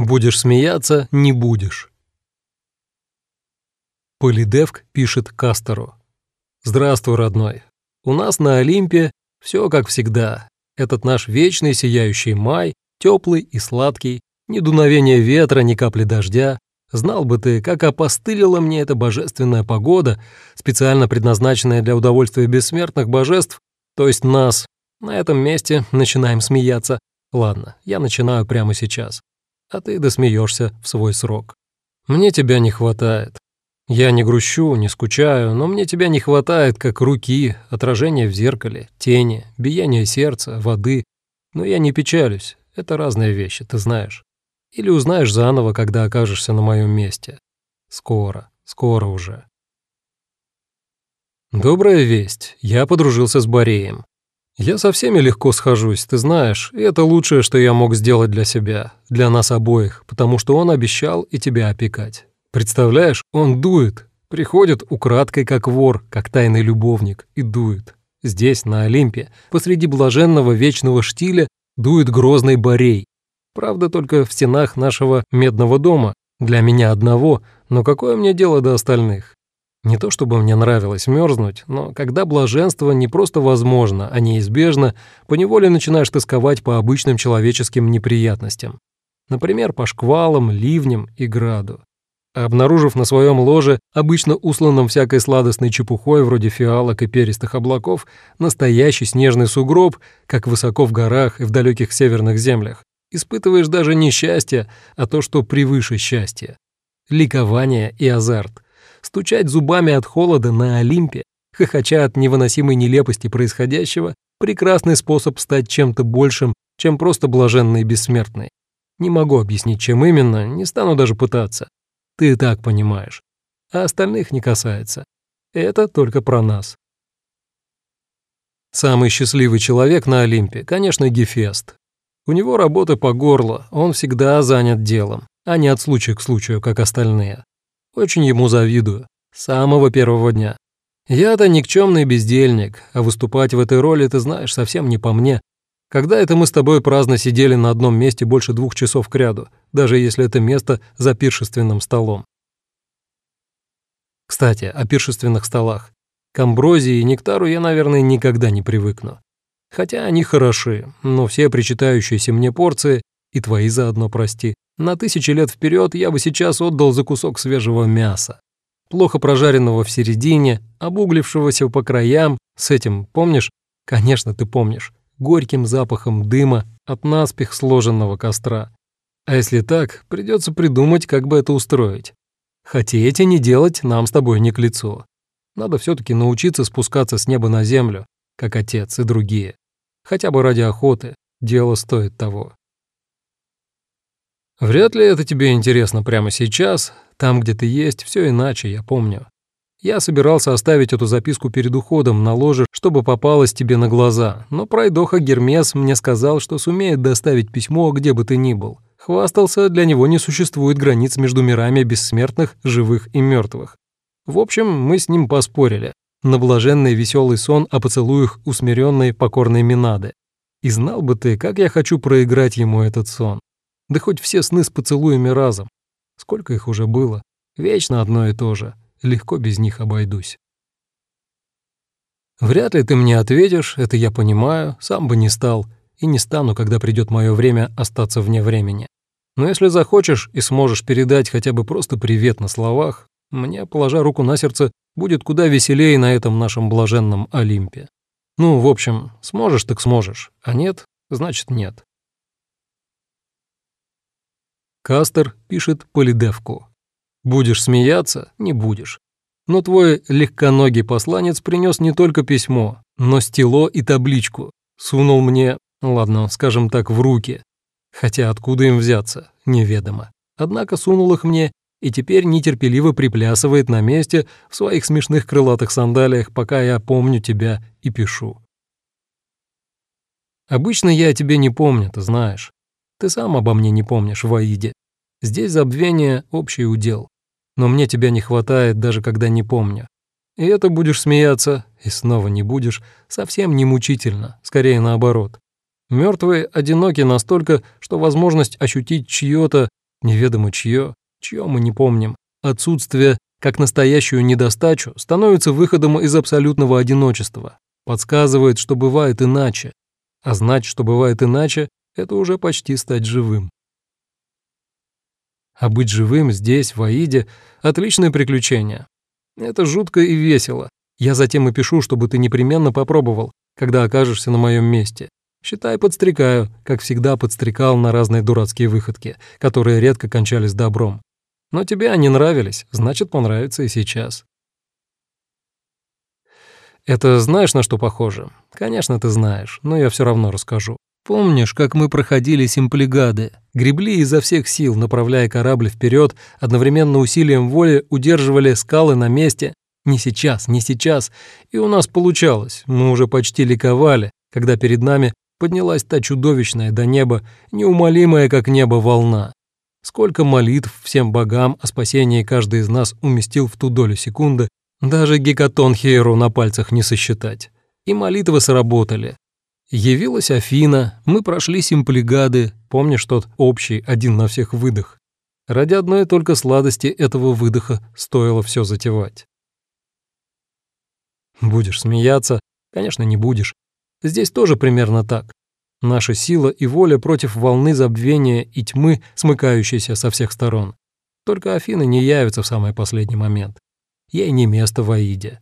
Будешь смеяться – не будешь. Полидевк пишет Кастеру. «Здравствуй, родной. У нас на Олимпе все как всегда. Этот наш вечный сияющий май, теплый и сладкий, ни дуновения ветра, ни капли дождя. Знал бы ты, как опостылила мне эта божественная погода, специально предназначенная для удовольствия бессмертных божеств, то есть нас. На этом месте начинаем смеяться. Ладно, я начинаю прямо сейчас. А ты досмеешься в свой срок. Мне тебя не хватает. Я не грущу, не скучаю, но мне тебя не хватает, как руки, отражения в зеркале, тени, биение сердца, воды. Но я не печалюсь, это разные вещи, ты знаешь. Или узнаешь заново, когда окажешься на моем месте. Скоро, скоро уже. Добрая весть, я подружился с Бореем. Я со всеми легко схожусь, ты знаешь, и это лучшее, что я мог сделать для себя, для нас обоих, потому что он обещал и тебя опекать. Представляешь, он дует, приходит украдкой как вор, как тайный любовник, и дует. Здесь, на Олимпе, посреди блаженного вечного штиля, дует грозный Борей. Правда, только в стенах нашего медного дома, для меня одного, но какое мне дело до остальных? Не то чтобы мне нравилось мерзнуть, но когда блаженство не просто возможно, а неизбежно, поневоле начинаешь тосковать по обычным человеческим неприятностям. Например, по шквалам, ливням и граду. Обнаружив на своем ложе, обычно усланном всякой сладостной чепухой вроде фиалок и перистых облаков, настоящий снежный сугроб, как высоко в горах и в далеких северных землях, испытываешь даже не счастье, а то, что превыше счастья. Ликование и азарт. Стучать зубами от холода на Олимпе, хохоча от невыносимой нелепости происходящего, прекрасный способ стать чем-то большим, чем просто блаженный и бессмертный. Не могу объяснить, чем именно, не стану даже пытаться. Ты и так понимаешь. А остальных не касается. Это только про нас. Самый счастливый человек на Олимпе, конечно, Гефест. У него работа по горло, он всегда занят делом, а не от случая к случаю, как остальные. Очень ему завидую. С самого первого дня. Я-то никчемный бездельник, а выступать в этой роли, ты знаешь, совсем не по мне. Когда это мы с тобой праздно сидели на одном месте больше двух часов кряду, даже если это место за пиршественным столом. Кстати, о пиршественных столах. К амброзии и нектару я, наверное, никогда не привыкну. Хотя они хороши, но все причитающиеся мне порции, и твои заодно прости, на тысячи лет вперед я бы сейчас отдал за кусок свежего мяса. Плохо прожаренного в середине, обуглившегося по краям, с этим, помнишь? Конечно, ты помнишь горьким запахом дыма от наспех сложенного костра. А если так, придется придумать, как бы это устроить. Хотеть и не делать нам с тобой не к лицу. Надо все таки научиться спускаться с неба на землю, как отец и другие. Хотя бы ради охоты, дело стоит того. Вряд ли это тебе интересно прямо сейчас, там, где ты есть, все иначе, я помню. Я собирался оставить эту записку перед уходом на ложе, чтобы попалось тебе на глаза, но пройдоха Гермес мне сказал, что сумеет доставить письмо, где бы ты ни был. Хвастался, для него не существует границ между мирами бессмертных, живых и мертвых. В общем, мы с ним поспорили. На блаженный веселый сон о поцелуях усмиренной покорной Минады. И знал бы ты, как я хочу проиграть ему этот сон. Да хоть все сны с поцелуями разом. Сколько их уже было? Вечно одно и то же легко без них обойдусь. Вряд ли ты мне ответишь, это я понимаю, сам бы не стал и не стану, когда придет мое время остаться вне времени. Но если захочешь и сможешь передать хотя бы просто привет на словах, мне, положа руку на сердце, будет куда веселее на этом нашем блаженном Олимпе. Ну, в общем, сможешь так сможешь, а нет, значит нет. Кастер пишет Полидевку. Будешь смеяться — не будешь. Но твой легконогий посланец принес не только письмо, но стело и табличку. Сунул мне, ладно, скажем так, в руки. Хотя откуда им взяться, неведомо. Однако сунул их мне и теперь нетерпеливо приплясывает на месте в своих смешных крылатых сандалиях, пока я помню тебя и пишу. Обычно я о тебе не помню, ты знаешь. Ты сам обо мне не помнишь в Аиде. Здесь забвение — общий удел. Но мне тебя не хватает, даже когда не помню. И это будешь смеяться, и снова не будешь, совсем не мучительно, скорее наоборот. Мертвые одиноки настолько, что возможность ощутить чьё-то неведомо чье, чье мы не помним, отсутствие как настоящую недостачу становится выходом из абсолютного одиночества, подсказывает, что бывает иначе, а знать, что бывает иначе, это уже почти стать живым. А быть живым здесь, в Аиде, отличное приключение. Это жутко и весело. Я затем и пишу, чтобы ты непременно попробовал, когда окажешься на моем месте. Считай, подстрекаю, как всегда подстрекал на разные дурацкие выходки, которые редко кончались добром. Но тебе они нравились, значит, понравится и сейчас. Это знаешь, на что похоже? Конечно, ты знаешь, но я все равно расскажу. Помнишь, как мы проходили симплигады, гребли изо всех сил, направляя корабль вперед, одновременно усилием воли удерживали скалы на месте? Не сейчас, не сейчас. И у нас получалось, мы уже почти ликовали, когда перед нами поднялась та чудовищная до неба, неумолимая, как небо, волна. Сколько молитв всем богам о спасении каждый из нас уместил в ту долю секунды, даже гекатон Хейру на пальцах не сосчитать. И молитвы сработали. Явилась Афина, мы прошли симплигады, помнишь тот общий, один на всех выдох. Ради одной только сладости этого выдоха стоило все затевать. Будешь смеяться? Конечно, не будешь. Здесь тоже примерно так. Наша сила и воля против волны забвения и тьмы, смыкающейся со всех сторон. Только Афина не явится в самый последний момент. Ей не место в Аиде.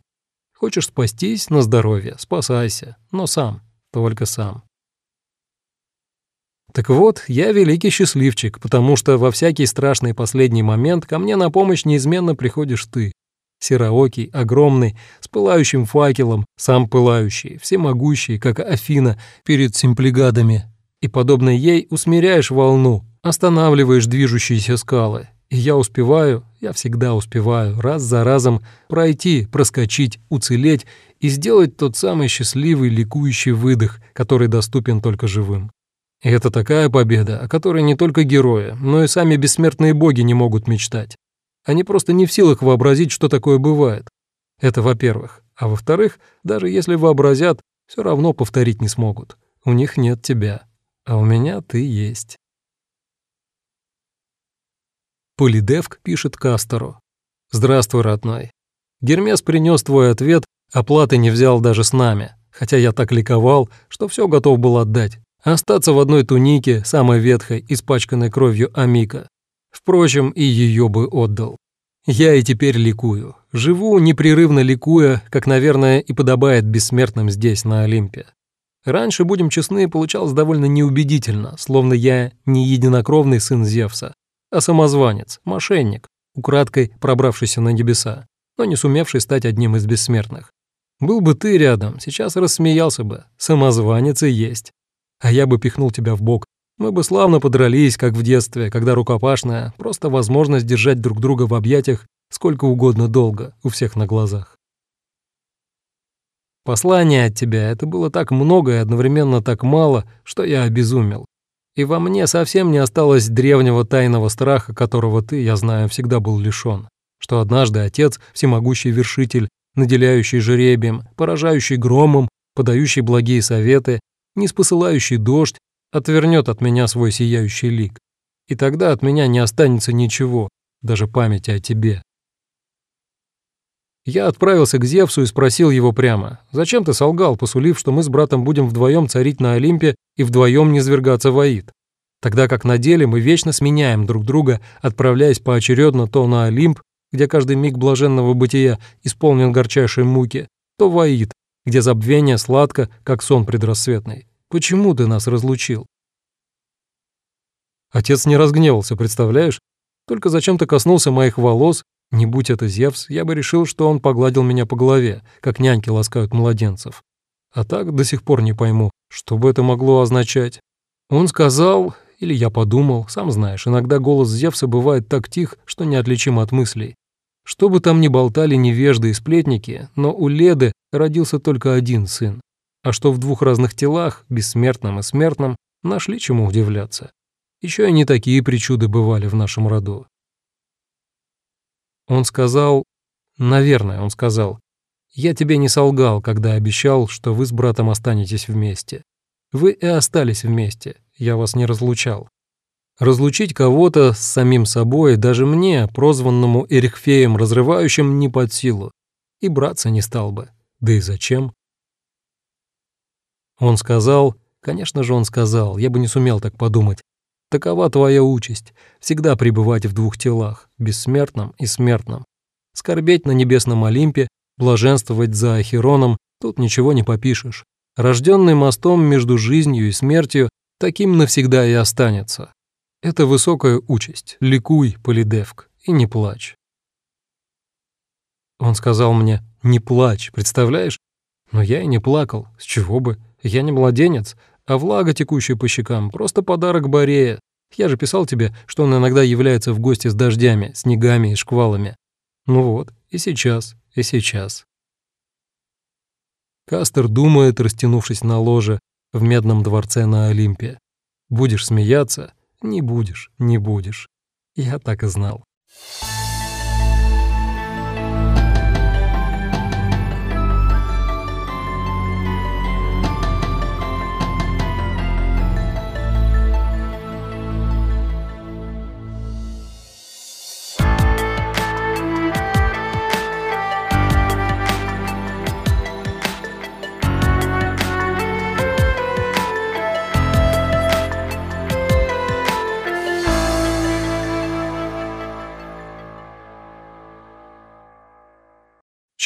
Хочешь спастись на здоровье, спасайся, но сам, только сам. Так вот, я великий счастливчик, потому что во всякий страшный последний момент ко мне на помощь неизменно приходишь ты. Сероокий, огромный, с пылающим факелом, сам пылающий, всемогущий, как Афина перед симплигадами. И, подобно ей, усмиряешь волну, останавливаешь движущиеся скалы, и я успеваю, я всегда успеваю, раз за разом пройти, проскочить, уцелеть и сделать тот самый счастливый, ликующий выдох, который доступен только живым. И это такая победа, о которой не только герои, но и сами бессмертные боги не могут мечтать. Они просто не в силах вообразить, что такое бывает. Это во-первых. А во-вторых, даже если вообразят, все равно повторить не смогут. У них нет тебя, а у меня ты есть. Полидевк пишет Кастору. «Здравствуй, родной. Гермес принес твой ответ, оплаты не взял даже с нами, хотя я так ликовал, что все готов был отдать. Остаться в одной тунике, самой ветхой, испачканной кровью Амика. Впрочем, и ее бы отдал. Я и теперь ликую. Живу, непрерывно ликуя, как, наверное, и подобает бессмертным здесь, на Олимпе. Раньше, будем честны, получалось довольно неубедительно, словно я не единокровный сын Зевса, а самозванец, мошенник, украдкой пробравшийся на небеса, но не сумевший стать одним из бессмертных. Был бы ты рядом, сейчас рассмеялся бы, самозванец и есть. А я бы пихнул тебя в бок. Мы бы славно подрались, как в детстве, когда рукопашная, просто возможность держать друг друга в объятиях сколько угодно долго, у всех на глазах. Послание от тебя — это было так много и одновременно так мало, что я обезумел. И во мне совсем не осталось древнего тайного страха, которого ты, я знаю, всегда был лишён. Что однажды отец, всемогущий вершитель, наделяющий жеребием, поражающий громом, подающий благие советы, не спосылающий дождь, отвернет от меня свой сияющий лик. И тогда от меня не останется ничего, даже памяти о тебе. Я отправился к Зевсу и спросил его прямо, «Зачем ты солгал, посулив, что мы с братом будем вдвоем царить на Олимпе и вдвоем низвергаться в Аид? Тогда как на деле мы вечно сменяем друг друга, отправляясь поочередно то на Олимп, где каждый миг блаженного бытия исполнен горчайшей муки, то в Аид, где забвение сладко, как сон предрассветный. Почему ты нас разлучил?» Отец не разгневался, представляешь? Только зачем-то коснулся моих волос не будь это Зевс, я бы решил, что он погладил меня по голове, как няньки ласкают младенцев. А так до сих пор не пойму, что бы это могло означать. Он сказал, или я подумал, сам знаешь, иногда голос Зевса бывает так тих, что неотличим от мыслей. Что бы там ни болтали невежды и сплетники, но у Леды родился только один сын. А что в двух разных телах, бессмертном и смертном, нашли чему удивляться. Еще и не такие причуды бывали в нашем роду. Он сказал, наверное, он сказал, «Я тебе не солгал, когда обещал, что вы с братом останетесь вместе. Вы и остались вместе, я вас не разлучал. Разлучить кого-то с самим собой даже мне, прозванному Эрихфеем разрывающим, не под силу. И браться не стал бы. Да и зачем? Он сказал, конечно же он сказал, я бы не сумел так подумать. Такова твоя участь, всегда пребывать в двух телах, бессмертном и смертном. Скорбеть на небесном Олимпе, блаженствовать за Ахероном, тут ничего не попишешь. Рожденный мостом между жизнью и смертью, таким навсегда и останется. Это высокая участь. Ликуй, Полидевк, и не плачь. Он сказал мне, не плачь, представляешь? Но я и не плакал, с чего бы? Я не младенец, а влага, текущая по щекам, просто подарок Борея. Я же писал тебе, что он иногда является в гости с дождями, снегами и шквалами. Ну вот, и сейчас, и сейчас. Кастер думает, растянувшись на ложе в медном дворце на Олимпе. Будешь смеяться, не будешь, не будешь. Я так и знал.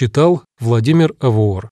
Читал Владимир Авуор.